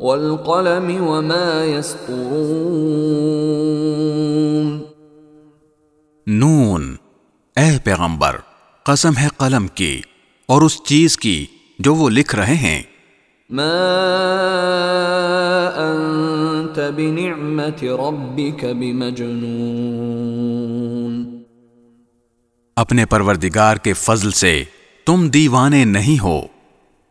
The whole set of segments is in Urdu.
والقلم وما يسطرون. نون اے پیغمبر قسم ہے قلم کی اور اس چیز کی جو وہ لکھ رہے ہیں۔ ما انت بنعمت ربك بمجنون. اپنے پروردگار کے فضل سے تم دیوانے نہیں ہو۔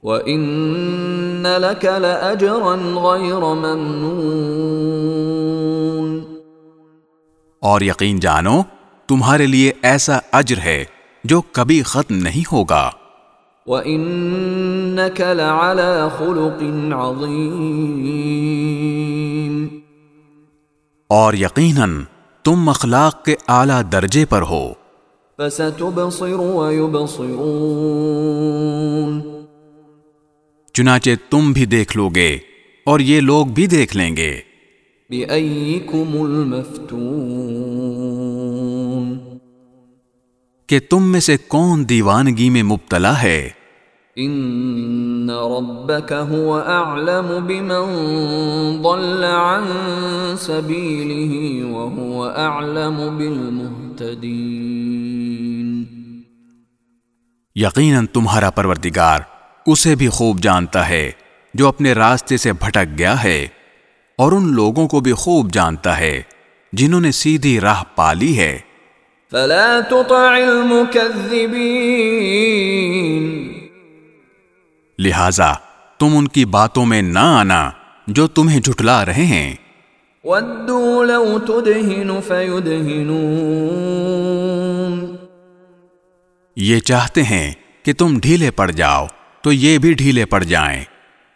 وَإِنَّ لَكَ لَأَجْرًا غَيْرَ مَمْنُونَ اور یقین جانو تمہارے لیے ایسا اجر ہے جو کبھی ختم نہیں ہوگا۔ وَإِنَّكَ لَعَلَى خُلُقٍ عَظِيمٍ اور یقیناً تم اخلاق کے اعلی درجے پر ہو۔ فَسَتُبْصِرُ وَيُبْصِرُونَ چنانچہ تم بھی دیکھ لو گے اور یہ لوگ بھی دیکھ لیں گے۔ الْمَفْتُونَ؟ کہ تم میں سے کون دیوانگی میں مبتلا ہے؟ ان ربك هو اعلم بمن ضل عن سبيله وهو اعلم بالمهتدين۔ یقیناً تمہارا پروردگار اسے بھی خوب جانتا ہے جو اپنے راستے سے بھٹک گیا ہے اور ان لوگوں کو بھی خوب جانتا ہے جنہوں نے سیدھی راہ پالی ہے۔ فلا تطع لہذا تم ان کی باتوں میں نہ آنا جو تمہیں جھٹلا رہے ہیں۔ ودوا لو تدهن فيدهنون۔ یہ چاہتے ہیں کہ تم ڈھیلے پڑ جاؤ۔ تو یہ بھی ڈھیلے پڑ جائیں۔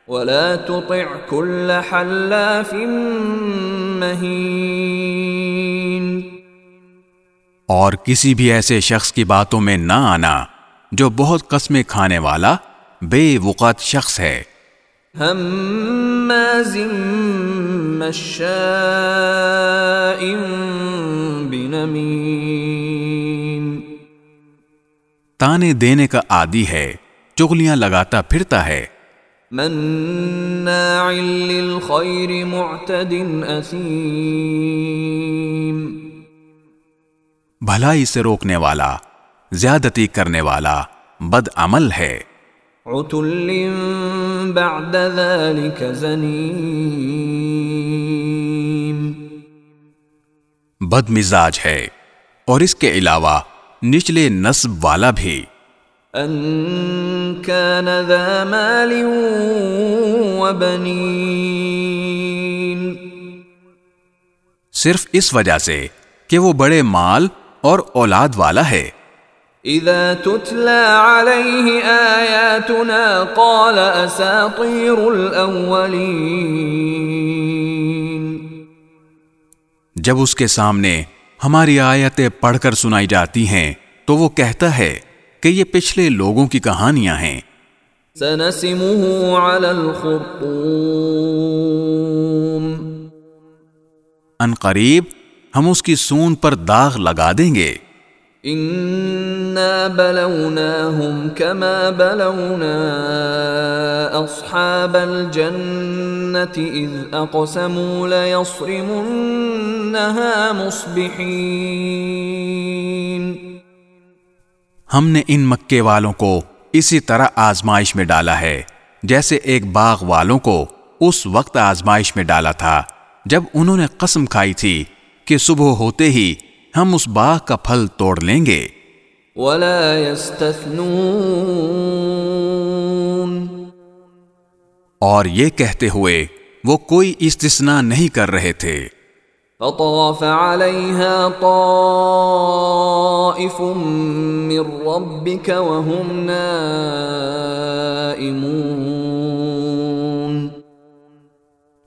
ولا تطع كل حلاف مهين۔ اور کسی بھی ایسے شخص کی باتوں میں نہ آنا جو بہت قسمیں کھانے والا بے وقت شخص ہے۔ هماز مشاء تانے دینے کا عادی ہے۔ چغلیاں لگاتا پھرتا ہے۔ مناع للخير معتد أثيم بھلائی سے روکنے والا زیادتی کرنے والا بد عمل ہے۔ عتل بعد ذلك زنيم بد مزاج ہے۔ اور اس کے علاوہ نچلے نصب والا بھی۔ أن كان ذا مال وبنين صرف اس وجہ سے کہ وہ بڑے مال اور اولاد والا ہے۔ إذا تتلى عليه آياتنا قال أساطير الأولين جب اس کے سامنے ہماری آیتیں پڑھ کر سنائی جاتی ہیں تو وہ کہتا ہے کہ یہ پچھلے لوگوں کی کہانیاں ہیں۔ سنسمه على الخرطوم۔ ان قریب ہم اس کی سون پر داغ لگا دیں گے۔ إنا بلوناهم كما بلونا أصحاب الجنة إذ أقسموا ليصرمنها مصبحين۔ ہم نے ان مکے والوں کو اسی طرح آزمائش میں ڈالا ہے جیسے ایک باغ والوں کو اس وقت آزمائش میں ڈالا تھا جب انہوں نے قسم کھائی تھی کہ صبح ہوتے ہی ہم اس باغ کا پھل توڑ لیں گے۔ ولا يستثنون۔ اور یہ کہتے ہوئے وہ کوئی استثناء نہیں کر رہے تھے۔ فطاف عليها طائف من ربك وهم نائمون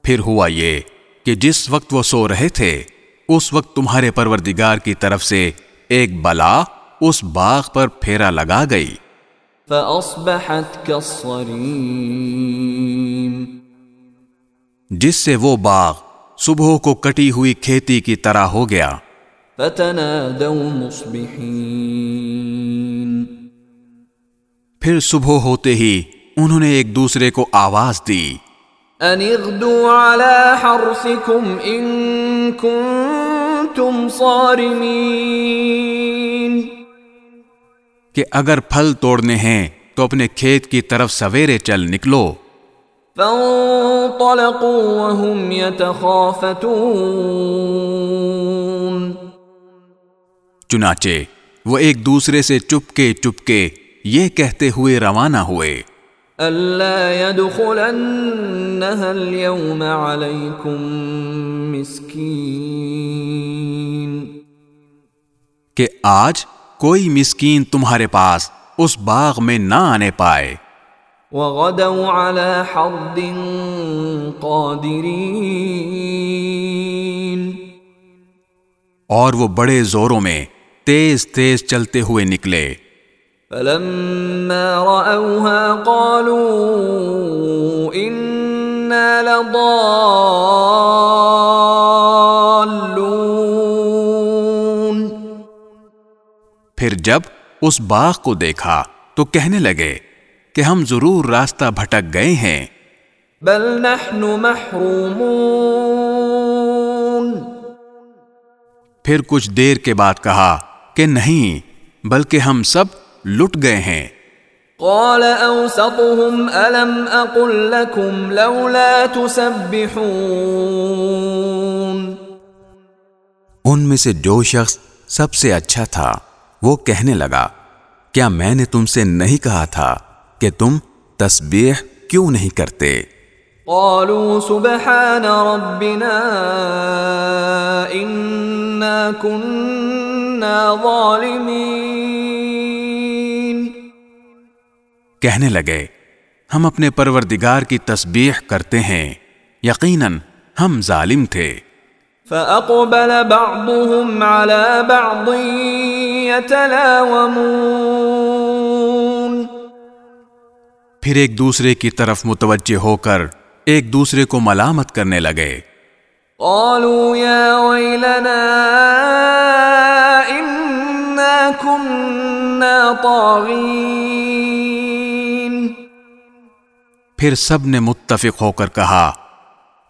پھر ہوا یہ کہ جس وقت وہ سو رہے تھے اس وقت تمہارے پروردگار کی طرف سے ایک بلا اس باغ پر پھیرا لگا گئی۔ فأصبحت كالصريم جس سے وہ باغ صبح کو کٹی ہوئی کھیتی کی طرح ہو گیا۔ فتنادوا پھر صبح ہوتے ہی انہوں نے ایک دوسرے کو آواز دی۔ أن اغدوا على حرثكم إن كنتم کہ اگر پھل توڑنے ہیں تو اپنے کھیت کی طرف سویرے چل نکلو۔ فانطلقوا وهم يتخافتون. چنانچہ وہ ایک دوسرے سے چپکے چپکے یہ کہتے ہوئے روانہ ہوئے۔ ألا يدخلنها اليوم عليكم مسكين۔ کہ آج کوئی مسکین تمہارے پاس اس باغ میں نہ آنے پائے۔ وغدوا على حرد قادرين. اور وہ بڑے زوروں میں تیز تیز چلتے ہوئے نکلے۔ فلما رأوها قالوا إنا لضالون. پھر جب اس باغ کو دیکھا تو کہنے لگے کہ ہم ضرور راستہ بھٹک گئے ہیں۔ بل نحن محرومون۔ پھر کچھ دیر کے بعد کہا کہ نہیں بلکہ ہم سب لٹ گئے ہیں۔ قال أوسطهم ألم أقل لكم لولا تسبحون۔ ان میں سے جو شخص سب سے اچھا تھا وہ کہنے لگا کیا میں نے تم سے نہیں کہا تھا؟ کہ تم تسبیح کیوں نہیں کرتے؟ قالوا سبحان ربنا إنا كنا ظالمين. کہنے لگے ہم اپنے پروردگار کی تسبیح کرتے ہیں یقیناً ہم ظالم تھے۔ فأقبل بعضهم على بعض يتلاومون. پھر ایک دوسرے کی طرف متوجہ ہو کر ایک دوسرے کو ملامت کرنے لگے۔ قالوا يا ويلنا إنا كنا طاغين. پھر سب نے متفق ہو کر کہا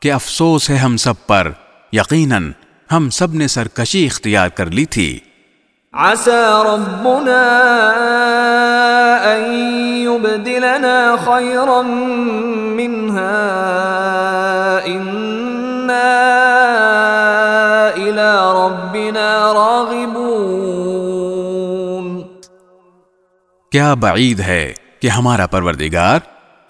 کہ افسوس ہے ہم سب پر یقیناً ہم سب نے سرکشی اختیار کر لی تھی۔ عسى ربنا أن يبدلنا خيرا منها. إنا إلى ربنا راغبون. کیا بعید ہے کہ ہمارا پروردگار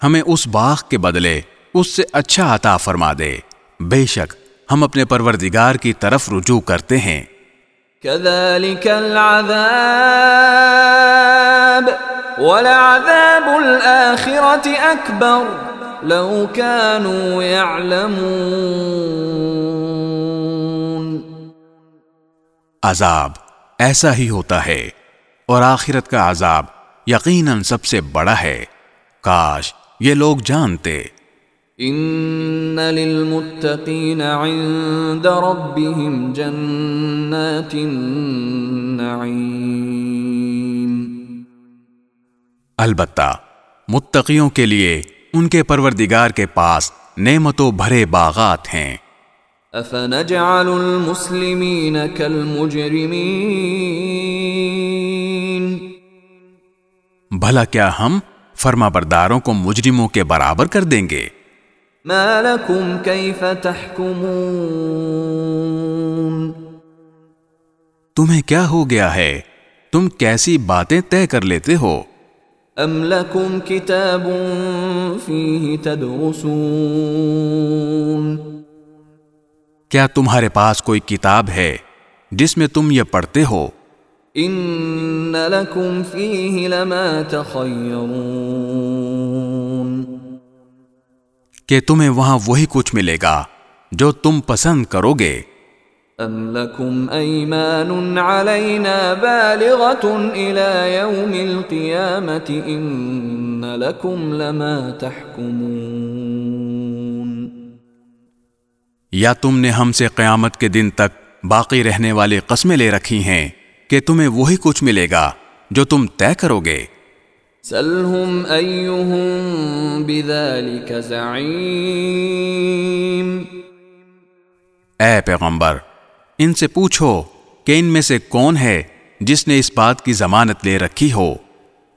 ہمیں اس باغ کے بدلے اس سے اچھا عطا فرما دے۔ بے شک ہم اپنے پروردگار کی طرف رجوع کرتے ہیں۔ كذلك العذاب ولعذاب الآخرة أكبر لو كانوا يعلمون عذاب ایسا ہی ہوتا ہے اور آخرت کا عذاب یقیناً سب سے بڑا ہے۔ کاش یہ لوگ جانتے۔ إن للمتقين عند ربهم جنات البتہ متقیوں کے لیے ان کے پروردگار کے پاس نعمتوں بھرے باغات ہیں۔ أفنجعل المسلمين كالمجرمين؟ بھلا کیا ہم فرما برداروں کو مجرموں کے برابر کر دیں گے؟ ما لكم كيف تحكمون تمہیں کیا ہو گیا ہے؟ تم کیسی باتیں طے کر لیتے ہو؟ أم لكم كتاب فيه تدرسون کیا تمہارے پاس کوئی کتاب ہے جس میں تم یہ پڑھتے ہو؟ إن لكم فيه لما تخيرون کہ تمہیں وہاں وہی کچھ ملے گا جو تم پسند کرو گے۔ ام لکم ایمان علینا بالغت الى یوم القیامت ان لکم لما تحکمون یا تم نے ہم سے قیامت کے دن تک باقی رہنے والے قسمیں لے رکھی ہیں کہ تمہیں وہی کچھ ملے گا جو تم طے کرو گے۔ سلهم ایہم بذالک زعیم اے پیغمبر ان سے پوچھو کہ ان میں سے کون ہے جس نے اس بات کی ضمانت لے رکھی ہو؟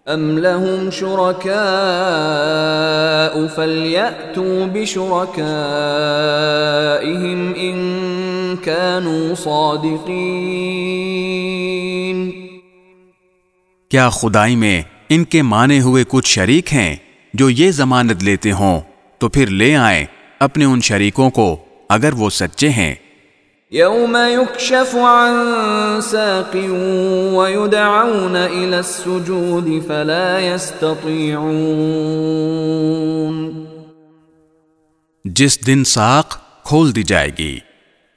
ام لهم شركاء فليأتوا بشركائهم ان كانوا صادقين. کیا خدائی میں ان کے مانے ہوئے کچھ شریک ہیں جو یہ ضمانت لیتے ہوں تو پھر لے آئیں اپنے ان شریکوں کو اگر وہ سچے ہیں۔ يوم يكشف عن ساق ويدعون إلى السجود فلا يستطيعون جس دن ساق کھول دی جائے گی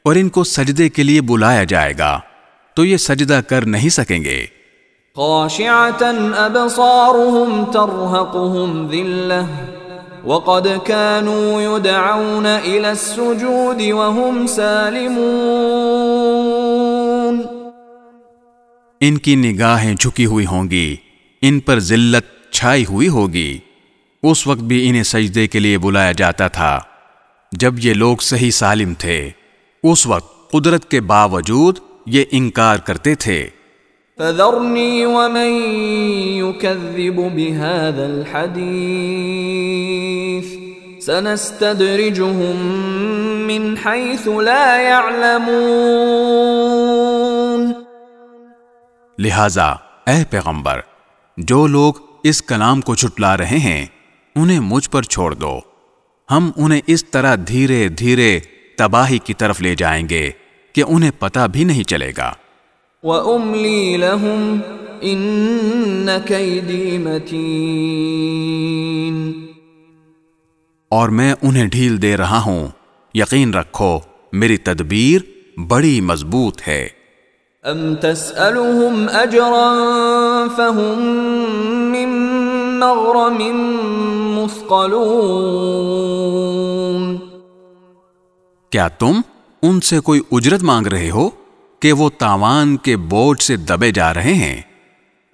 اور ان کو سجدے کے لیے بلایا جائے گا تو یہ سجدہ کر نہیں سکیں گے۔ خاشعة أبصارهم ترهقهم ذلة، وقد كانوا يدعون إلى السجود وهم سالمون. ان کی نگاہیں جھکی ہوئی ہوں گی، ان پر ذلت چھائی ہوئی ہوگی۔ اس وقت بھی انہیں سجدے کے لیے بلایا جاتا تھا۔ جب یہ لوگ صحیح سالم تھے، اس وقت قدرت کے باوجود یہ انکار کرتے تھے۔ فذرني ومن يكذب بهذا الحديث. سنستدرجهم من حيث لا يعلمون. لہذا اے پیغمبر، جو لوگ اس کلام کو چھٹلا رہے ہیں، انہیں مجھ پر چھوڑ دو۔ ہم انہیں اس طرح دھیرے دھیرے تباہی کی طرف لے جائیں گے کہ انہیں پتہ بھی نہیں چلے گا۔ وَأُمْلِي لَهُمْ إِنَّ كَيْدِي مَتِينٌ اور میں انہیں ڈھیل دے رہا ہوں۔ یقین رکھو میری تدبیر بڑی مضبوط ہے۔ أَمْ تَسْأَلُهُمْ أَجْرًا فَهُمْ مِنْ مَغْرَمٍ مُثْقَلُونَ کیا تم ان سے کوئی اجرت مانگ رہے ہو؟ کہ وہ تاوان کے بوجھ سے دبے جا رہے ہیں۔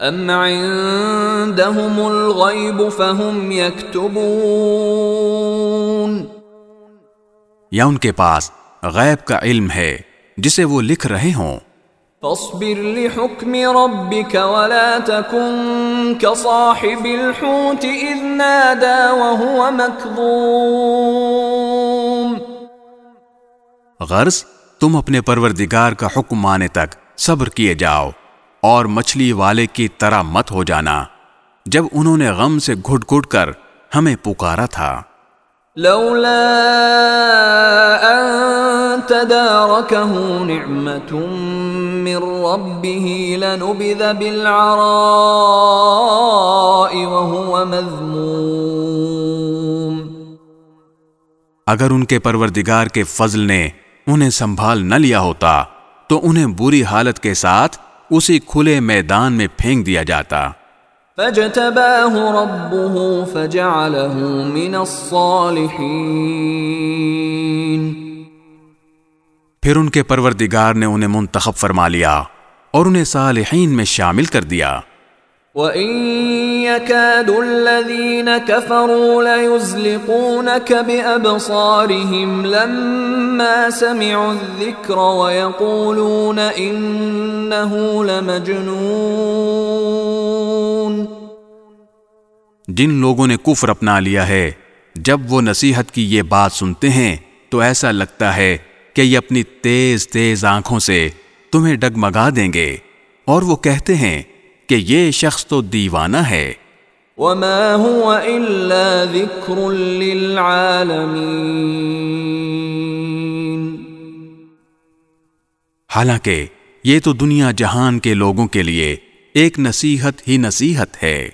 أَمْ عِندَهُمُ الْغَيْبُ فَهُمْ يَكْتُبُونَ یا ان کے پاس غیب کا علم ہے جسے وہ لکھ رہے ہوں۔ فاصبر لحكم ربك ولا تكن كصاحب الحوت إذ نادى وهو مكظوم۔ غرض تم اپنے پروردگار کا حکم مانے تک صبر کیے جاؤ اور مچھلی والے کی طرح مت ہو جانا۔ جب انہوں نے غم سے گھٹ گھٹ کر ہمیں پکارا تھا۔ لولا تداركه نعمة من ربه لنبذ بالعراء وهو مذموم۔ اگر ان کے پروردگار کے فضل نے انہیں سنبھال نہ لیا ہوتا تو انہیں بری حالت کے ساتھ اسی کھلے میدان میں پھینک دیا جاتا۔ فاجتباه ربه فجعله من الصالحين پھر ان کے پروردگار نے انہیں منتخب فرما لیا اور انہیں صالحین میں شامل کر دیا۔ وَإِن يَكَادُ الَّذِينَ كَفَرُوا لَيُزْلِقُونَكَ بِأَبْصَارِهِمْ لَمَّا سَمِعُوا الذِّكْرَ وَيَقُولُونَ إِنَّهُ لَمَجْنُونَ جن لوگوں نے کفر اپنا لیا ہے، جب وہ نصیحت کی یہ بات سنتے ہیں، تو ایسا لگتا ہے کہ یہ اپنی تیز تیز آنکھوں سے تمہیں ڈگمگا دیں گے۔ اور وہ کہتے ہیں کہ یہ شخص تو دیوانہ ہے۔ وَمَا هُوَ إِلَّا ذِكْرٌ لِّلْعَالَمِينَ۔ حالانکہ یہ تو دنیا جہان کے لوگوں کے لیے ایک نصیحت ہی نصیحت ہے۔